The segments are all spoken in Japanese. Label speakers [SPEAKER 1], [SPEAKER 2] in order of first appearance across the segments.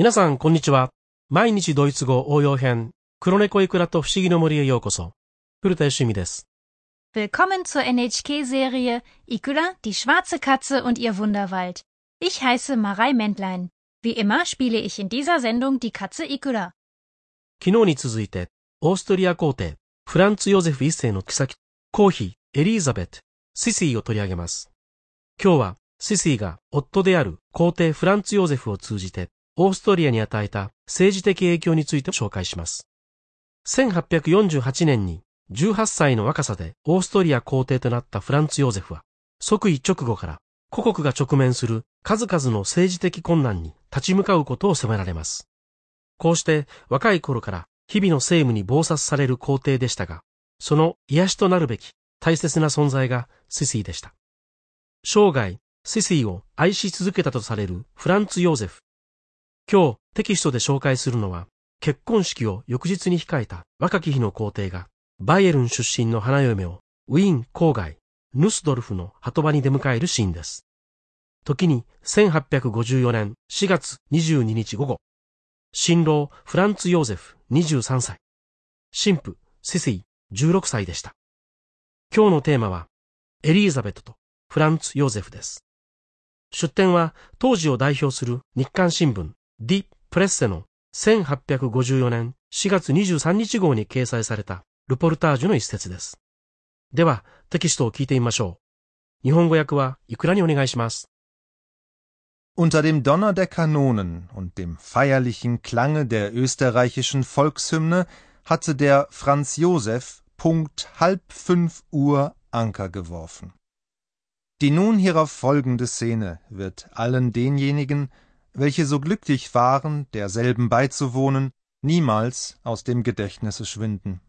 [SPEAKER 1] 皆さん、こんにちは。毎日ドイツ語応用編、黒猫いくらと不思議の森へようこそ。古田よ美です。
[SPEAKER 2] Willkommen zur NHK-Serie いくら、die schwarze Katze und your wonder。world。
[SPEAKER 1] 昨日に続いて、オーストリア皇帝、フランツ・ヨゼフ一世の妃、コーヒ、エリザベ、シシーを取り上げます。今日は、シシーが夫である皇帝フランツ・ヨゼフを通じて、オーストリアに与えた政治的影響について紹介します。1848年に18歳の若さでオーストリア皇帝となったフランツ・ヨーゼフは、即位直後から故国が直面する数々の政治的困難に立ち向かうことを迫られます。こうして若い頃から日々の政務に忙殺される皇帝でしたが、その癒しとなるべき大切な存在がシシーでした。生涯、シシーを愛し続けたとされるフランツ・ヨーゼフ。今日テキストで紹介するのは、結婚式を翌日に控えた若き日の皇帝が、バイエルン出身の花嫁をウィーン郊外、ヌスドルフの鳩場に出迎えるシーンです。時に1854年4月22日午後、新郎フランツ・ヨーゼフ23歳、新婦セセイ16歳でした。今日のテーマは、エリーザベトとフランツ・ヨーゼフです。出典は当時を代表する日刊新聞ディ・プレッセの1854年4月23日号に掲載されたルポルタージュの一節です。では、テキストを聞いてみましょう。日本語訳はいくらにお願いします。
[SPEAKER 3] Unter dem Donner der Kanonen und dem feierlichen Klange der österreichischen Volkshymne hatte der Franz Josef Punkt halb fünf Uhr Anker geworfen. Die nun hierauf folgende Szene wird allen denjenigen, welche so glücklich waren, derselben beizuwohnen, niemals aus dem Gedächtnisse schwinden.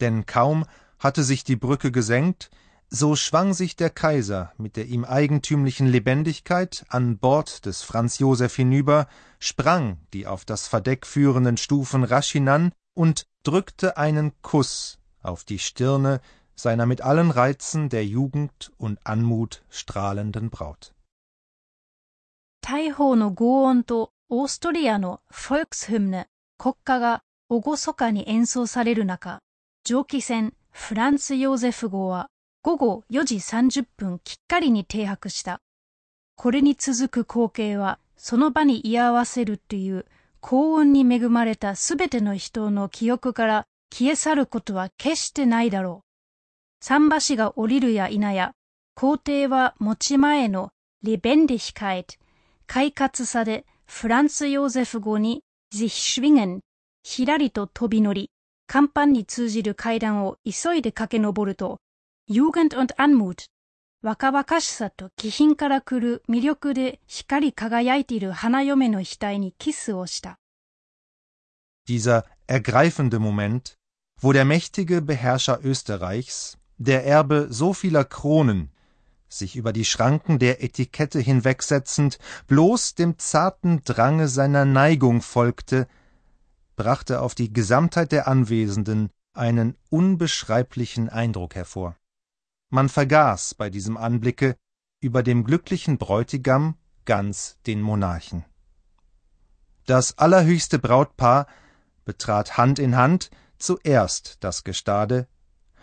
[SPEAKER 3] Denn kaum hatte sich die Brücke gesenkt, so schwang sich der Kaiser mit der ihm eigentümlichen Lebendigkeit an Bord des Franz Josef hinüber, sprang die auf das Verdeck führenden Stufen rasch hinan und drückte einen Kuss auf die Stirne seiner mit allen Reizen der Jugend und Anmut strahlenden Braut.
[SPEAKER 2] 大砲の轟音とオーストリアのフォルクスヒムネ、国歌が厳かに演奏される中、蒸気船フランツ・ヨーゼフ号は午後4時30分きっかりに停泊した。これに続く光景はその場に居合わせるという幸運に恵まれたすべての人の記憶から消え去ることは決してないだろう。桟橋が降りるや否や、皇帝は持ち前のレベンディヒカイト、快活さでフランスヨーゼフ語に「ジヒシュビゲン」ひらりと飛び乗り甲板に通じる階段を急いで駆け上ると「ユーゲント・アンムート」若々しさと気品から来る魅力で光り輝いている花嫁の額にキスをした。
[SPEAKER 3] Dieser ergreifende Moment, wo der mächtige Beherrscher Österreichs, der Erbe so vieler Kronen, sich über die Schranken der Etikette hinwegsetzend, bloß dem zarten Drange seiner Neigung folgte, brachte auf die Gesamtheit der Anwesenden einen unbeschreiblichen Eindruck hervor. Man vergaß bei diesem Anblicke über dem glücklichen Bräutigam ganz den Monarchen. Das allerhöchste Brautpaar betrat Hand in Hand zuerst das Gestade,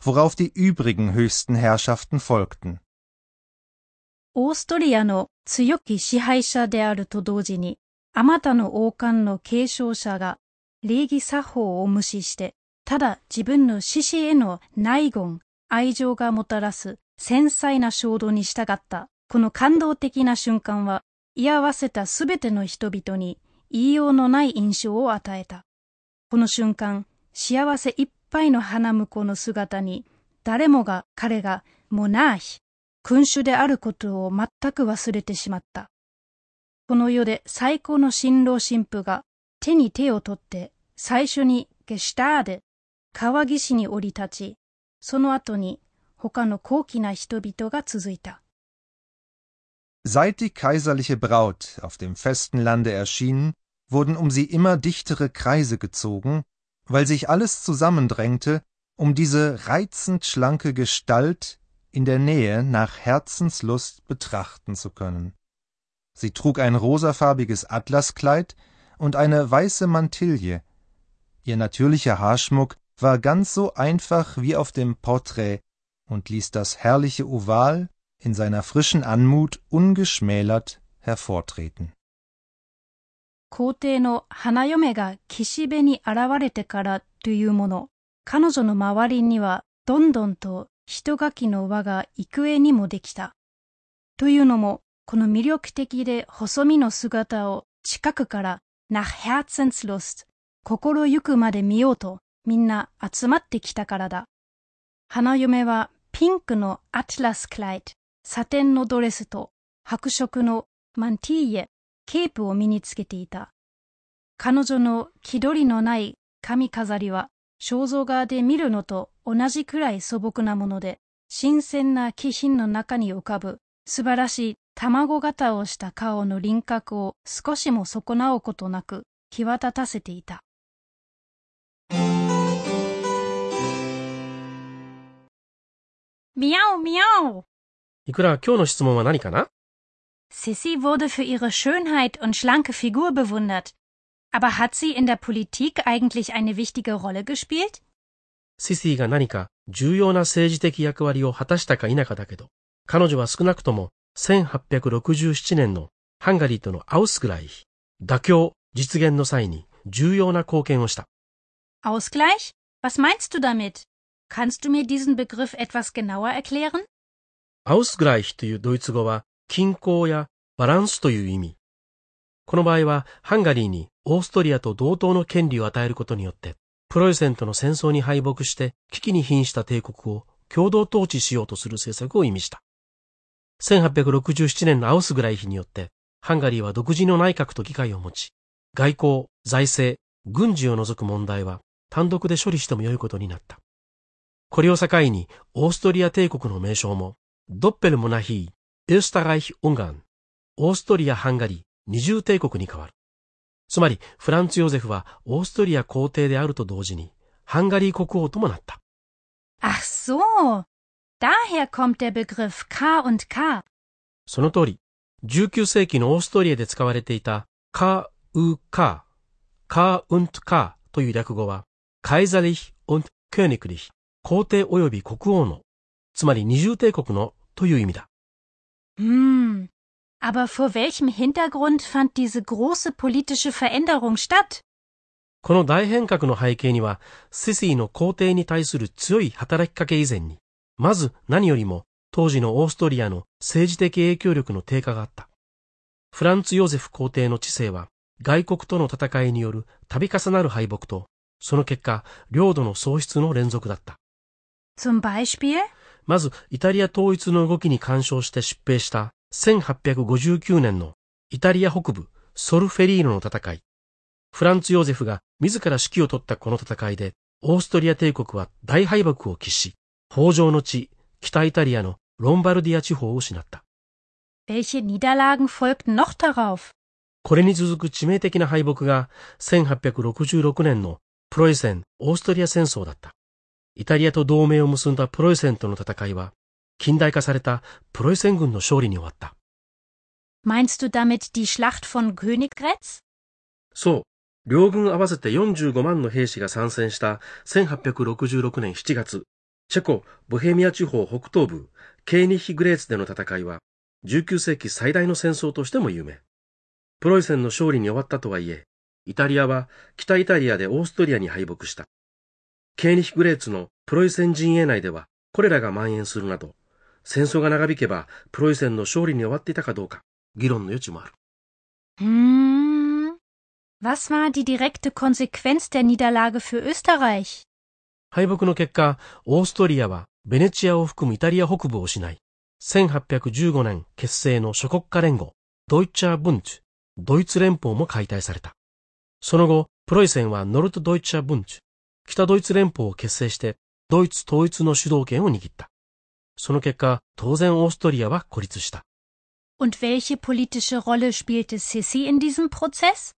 [SPEAKER 3] worauf die übrigen höchsten Herrschaften folgten.
[SPEAKER 2] オーストリアの強き支配者であると同時に、あまたの王冠の継承者が礼儀作法を無視して、ただ自分の獅子への内言、愛情がもたらす繊細な衝動に従った、この感動的な瞬間は、居合わせたすべての人々に言いようのない印象を与えた。この瞬間、幸せいっぱいの花婿の姿に、誰もが彼がモナーヒ、君主であることを全く忘れてしまった。この世で最高の新郎新婦が手に手を取って最初にゲシュターデ、川岸に降り立ち、その後に他の高貴な人々が続いた。
[SPEAKER 3] Seit die kaiserliche Braut auf dem festen Lande erschienen, wurden um sie immer dichtere Kreise gezogen, weil sich alles zusammendrängte, um diese reizend schlanke Gestalt in der Nähe nach Herzenslust betrachten zu können. Sie trug ein rosafarbiges Atlaskleid und eine weiße Mantille. Ihr natürlicher Haarschmuck war ganz so einfach wie auf dem Porträt und ließ das herrliche Oval in seiner frischen Anmut ungeschmälert hervortreten.
[SPEAKER 2] 皇帝の花嫁が岸辺に現れてからというもの、彼女の周りにはどんどんと 人垣の輪が幾重にもできた。というのも、この魅力的で細身の姿を近くから nach Herzenslust 心ゆくまで見ようとみんな集まってきたからだ。花嫁はピンクのアトラスクライト、サテンのドレスと白色のマンティーエ、ケープを身につけていた。彼女の気取りのない髪飾りは肖像画で見るのと同じくらい素朴なもので、新鮮な気品の中に浮かぶ素晴らしい卵型をした顔の輪郭を少しも損なうことなく際立たせていた。ミャオミャオ
[SPEAKER 1] いくら今日の質問は何かな
[SPEAKER 2] ？Sissy wurde für ihre Schönheit und schlanke Figur bewundert. Aber hat sie in der Politik eigentlich eine wichtige Rolle gespielt?
[SPEAKER 1] シシーが何か重要な政治的役割を果たしたか否かだけど、彼女は少なくとも1867年のハンガリーとのアウスグライヒ、妥協実現の際に重要な貢献をした。
[SPEAKER 2] Ausgleich? Was meinst du damit? Kannst du mir diesen Begriff etwas genauer erklären?
[SPEAKER 1] アウスグライヒというドイツ語は均衡やバランスという意味。この場合はハンガリーにオーストリアと同等の権利を与えることによって、プロイセンとの戦争に敗北して危機に瀕した帝国を共同統治しようとする政策を意味した。1867年のアウスグライヒによって、ハンガリーは独自の内閣と議会を持ち、外交、財政、軍事を除く問題は単独で処理してもよいことになった。これを境に、オーストリア帝国の名称も、ドッペルモナヒー、エースタライヒ・オンガン、オーストリア・ハンガリー、二重帝国に変わる。つまり、フランツ・ヨゼフはオーストリア皇帝であると同時に、ハンガリー国王ともなった。
[SPEAKER 2] Ach so, Daher kommt der Begriff K und K.
[SPEAKER 1] その通り、19世紀のオーストリアで使われていたカウカカウントカという略語は、カイザリヒ・ und Königlich、皇帝及び国王の、つまり二重帝国のという意味だ。
[SPEAKER 2] Hm, aber vor welchem Hintergrund fand diese große politische Veränderung statt?
[SPEAKER 1] この大変革の背景には、セシーの皇帝に対する強い働きかけ以前に、まず何よりも当時のオーストリアの政治的影響力の低下があった。フランツ・ヨゼフ皇帝の治世は外国との戦いによる度重なる敗北と、その結果、領土の喪失の連続だった。まず、イタリア統一の動きに干渉して出兵した1859年のイタリア北部ソルフェリーノの戦い。フランツ・ヨゼフが自ら指揮を取ったこの戦いで、オーストリア帝国は大敗北を喫し、北条の地、北イタリアのロンバルディア地方を失った。
[SPEAKER 2] Welche Niederlagen folgten noch darauf?
[SPEAKER 1] これに続く致命的な敗北が1866年のプロイセン・オーストリア戦争だった。イタリアと同盟を結んだプロイセンとの戦いは、近代化されたプロイセン軍の勝利に終わった。
[SPEAKER 2] Meinst du damit die Schlacht von Königgrätz?
[SPEAKER 1] そう。両軍合わせて45万の兵士が参戦した1866年7月、チェコ・ボヘミア地方北東部ケーニヒグレーツでの戦いは19世紀最大の戦争としても有名。プロイセンの勝利に終わったとはいえ、イタリアは北イタリアでオーストリアに敗北した。ケーニヒグレーツのプロイセン陣営内ではコレラが蔓延するなど、戦争が長引けばプロイセンの勝利に終わっていたかどうか、議論の余地もある。
[SPEAKER 2] Hm. Was war die direkte Konsequenz der Niederlage für Österreich?
[SPEAKER 1] 敗北の結果、オーストリアはベネチアを含むイタリア北部を失い、1815年結成の諸国家連合、ドイツァーブンチ、ドイツ連邦も解体された。その後、プロイセンはノルトドイツァーブンチ、北ドイツ連邦を結成して、ドイツ統一の主導権を握った。その結果、当然オーストリアは孤立した。
[SPEAKER 2] Und welche politische Rolle spielte Sissi in diesem Prozess?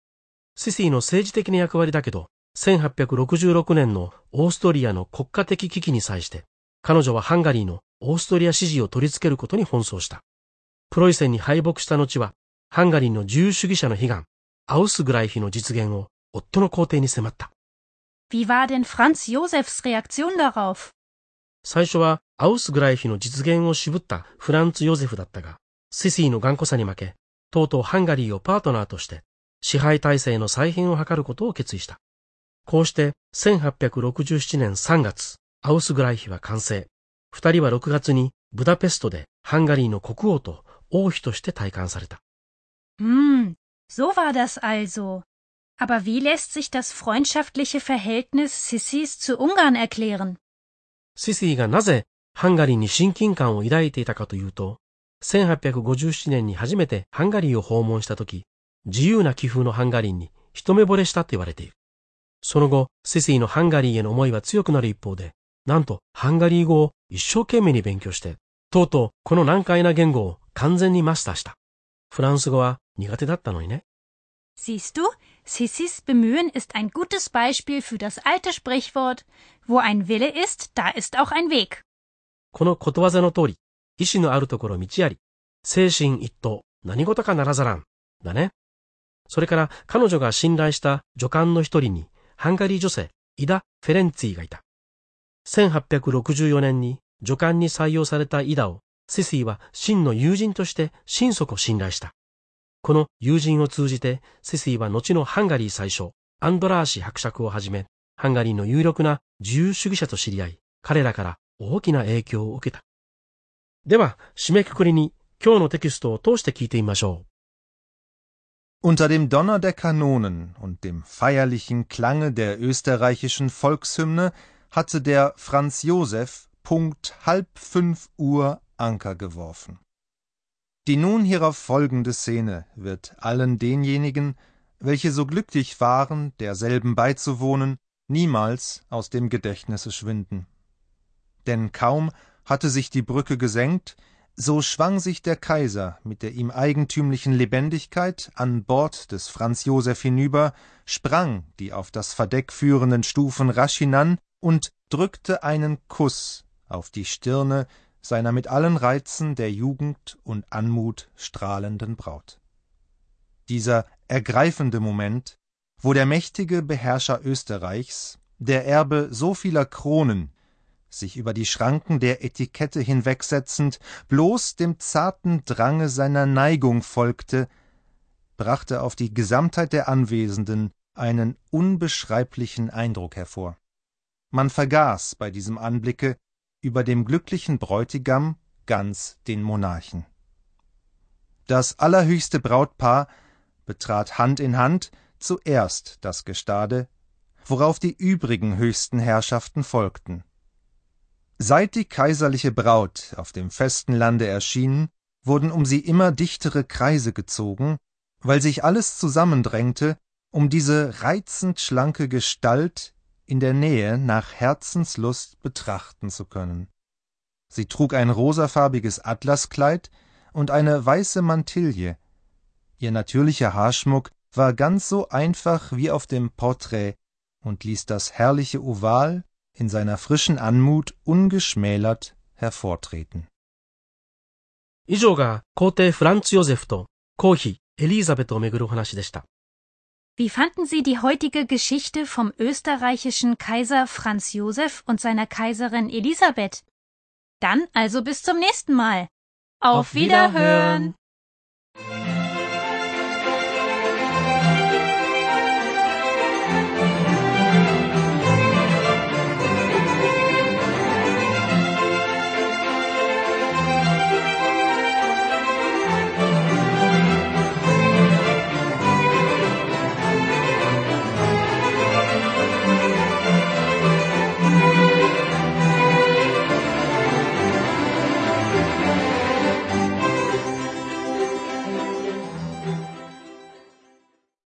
[SPEAKER 1] シシーの政治的な役割だけど、1866年のオーストリアの国家的危機に際して、彼女はハンガリーのオーストリア支持を取り付けることに奔走した。プロイセンに敗北した後は、ハンガリーの自由主義者の悲願、アウスグライヒの実現を夫の皇帝に迫った。
[SPEAKER 2] Wie war denn Franz Josefs Reaktion darauf?
[SPEAKER 1] 最初はアウスグライヒの実現を渋ったフランツ・ヨゼフだったが、シシーの頑固さに負け、とうとうハンガリーをパートナーとして支配体制の再編を図ることを決意した。こうして1867年3月、アウスグライヒは完成。二人は6月にブダペストでハンガリーの国王と王妃として戴冠された。
[SPEAKER 2] Hm, so war das also. Aber wie lässt sich das freundschaftliche Verhältnis Sissis zu Ungarn erklären?
[SPEAKER 1] シシーがなぜハンガリーに親近感を抱いていたかというと、1857年に初めてハンガリーを訪問した時、自由な気風のハンガリーに一目惚れしたと言われている。その後、シシーのハンガリーへの思いは強くなる一方で、なんとハンガリー語を一生懸命に勉強して、とうとうこの難解な言語を完全にマスターした。フランス語は苦手だったのにね。
[SPEAKER 2] Siehst du, Sissis Bemühen ist ein gutes Beispiel für das alte Sprichwort, wo ein Wille ist, da ist auch ein Weg.
[SPEAKER 1] このことわざの通り、意志のあるところ道あり、精神一等、何事かならざらん。だね。それから彼女が信頼した助官の一人に、ハンガリー女性、イダ・フェレンツィがいた。1864年に助官に採用されたイダを、セシーは真の友人として心底信頼した。この友人を通じて、セシーは後のハンガリー最初、アンドラーシ伯爵をはじめ、ハンガリーの有力な自由主義者と知り合い、彼らから大きな影響を受けた。では、締めくくりに今日のテキストを通して聞いてみましょう
[SPEAKER 3] Unter dem Donner der Kanonen und dem feierlichen Klange der österreichischen Volkshymne hatte der Franz Josef Punkt halb fünf Uhr Anker geworfen. Die nun hierauf folgende Szene wird allen denjenigen, welche so glücklich waren, derselben beizuwohnen, niemals aus dem Gedächtnisse schwinden. Denn kaum hatte sich die Brücke gesenkt, so schwang sich der Kaiser mit der ihm eigentümlichen Lebendigkeit an Bord des Franz Josef hinüber, sprang die auf das Verdeck führenden Stufen rasch hinan und drückte einen Kuss auf die Stirne seiner mit allen Reizen der Jugend und Anmut strahlenden Braut. Dieser ergreifende Moment, wo der mächtige Beherrscher Österreichs, der Erbe so vieler Kronen, sich über die Schranken der Etikette hinwegsetzend bloß dem zarten Drange seiner Neigung folgte, brachte auf die Gesamtheit der Anwesenden einen unbeschreiblichen Eindruck hervor. Man vergaß bei diesem Anblicke über dem glücklichen Bräutigam ganz den Monarchen. Das allerhöchste Brautpaar betrat Hand in Hand zuerst das Gestade, worauf die übrigen höchsten Herrschaften folgten. Seit die kaiserliche Braut auf dem festen Lande erschien, wurden um sie immer dichtere Kreise gezogen, weil sich alles zusammendrängte, um diese reizend schlanke Gestalt in der Nähe nach Herzenslust betrachten zu können. Sie trug ein rosafarbiges Atlaskleid und eine weiße Mantille. Ihr natürlicher Haarschmuck war ganz so einfach wie auf dem Porträt und ließ das herrliche Oval in seiner frischen Anmut ungeschmälert hervortreten.
[SPEAKER 1] 以上が皇帝フランツ・ヨゼフと皇妃エリーザベトをめぐるお話でした。
[SPEAKER 2] Wie fanden Sie die heutige Geschichte vom österreichischen Kaiser Franz Josef und seiner Kaiserin Elisabeth? Dann also bis zum nächsten Mal. Auf,
[SPEAKER 1] Wiederhören.
[SPEAKER 2] Wiederhören.